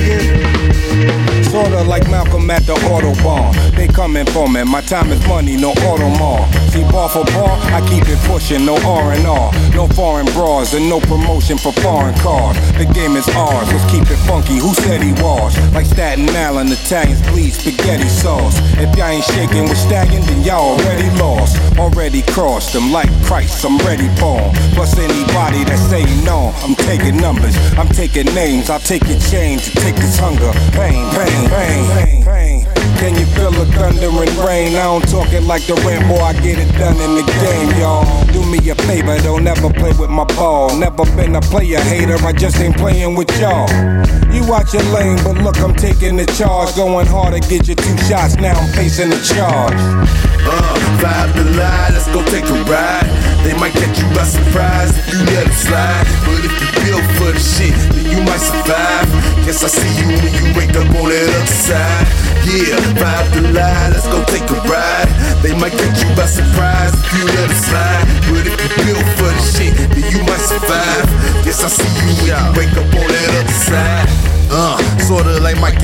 yeah. Sorta like Malcolm at the Autobahn. They coming for me, my time is money, no Audemars. See, bar for bar, I keep it pushing, no R&R. No foreign bras and no promotion for foreign cars. The game is ours, let's keep it funky, who said he was? Like Staten Island, Italians bleed spaghetti sauce. If y'all ain't shaking with stagging, then y'all already lost. Already crossed them like Christ, I'm ready born. Plus anybody that say no, I'm taking numbers. I'm taking names, I'll take your change, take this hunger. Pain, pain, pain, pain. Can you feel the thunder and rain? I don't talk it like the Rambo, I get it done in the game, y'all. Do me a favor, don't never play with my ball. Never been a player hater, I just ain't playing with y'all. You watch your lane, but look, I'm taking the charge. Going hard to get you two shots, now I'm facing the charge. Uh, vibe the line, let's go take a ride. They might catch you by surprise if you let them slide. But if you built for the shit, then you might survive. Guess I see you when you wake up on that other side. Yeah, vibe the line, let's go take a ride. They might catch you by surprise if you let them slide.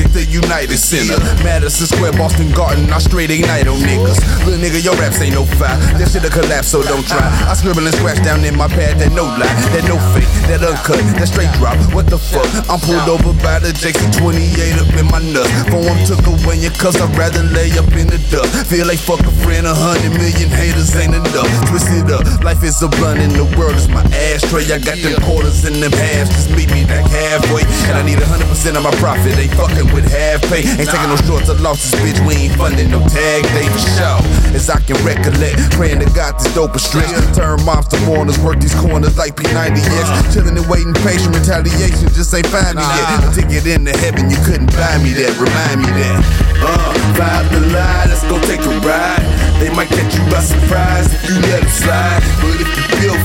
Like the United Center. Madison Square, Boston Garden, I straight ignite on niggas. Little nigga, your raps ain't no fire. That shit'll collapse, so don't try. I scribble and scratch down in my pad, that no lie, that no fake, that uncut, that straight drop. What the fuck? I'm pulled over by the Jackson 28 up in my nuts. Phone took away your cuz I'd rather lay up in the dust. Feel like fuck a friend, a hundred million haters ain't enough. Twist it up, life is a blunt and the world is my ashtray. I got them quarters in them halves, just meet me back halfway. And I need a hundred percent of my profit. Ain't fucking with half pay. Ain't taking no shorts or losses, bitch. We ain't funding no tag day for show. As I can recollect, praying to God this dope is stretch. Turn monster mourners, work these corners like P90X. Chilling and waiting, patient retaliation just ain't find me yet. A ticket into heaven, you couldn't buy me that. Remind me that. Uh, vibe the line, let's go take a ride. They might catch you by surprise if you let them slide. But if you built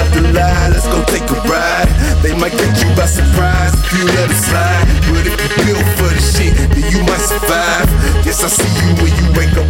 Yeah, the line, let's go take a ride. They might catch you by surprise if you let them slide. But if you built for the shit, then you might survive. Guess I see you when you wake up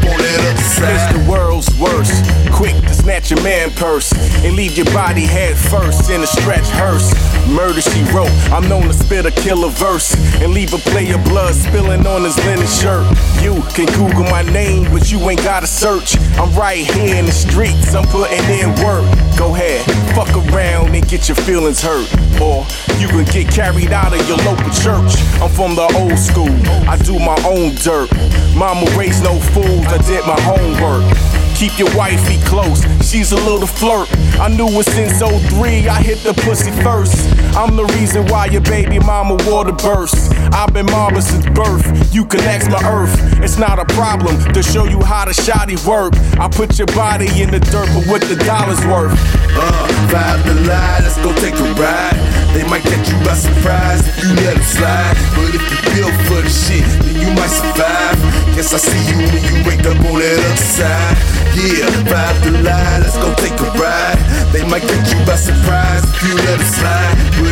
snatch your man purse and leave your body head first in a stretch hearse. Murder she wrote. I'm known to spit a killer verse and leave a player blood spilling on his linen shirt. You can Google my name, but you ain't gotta search. I'm right here in the streets. I'm putting in work. Go ahead, fuck around and get your feelings hurt. Or you can get carried out of your local church. I'm from the old school. I do my own dirt. Mama raised no fools. I did my homework. Keep your wifey close, she's a little flirt. I knew it since 03, I hit the pussy first. I'm the reason why your baby mama water burst. I've been mobbing since birth, you ask my earth. It's not a problem to show you how the shoddy work. I put your body in the dirt, but what the dollar's worth. Uh, vibe the line, let's go take a ride. They might catch you by surprise if you let them slide. But if you built for the shit, then you might survive. Guess I see you when you wake up on that other side. Yeah, vibe the line, let's go take a ride. They might catch you by surprise if you let them slide.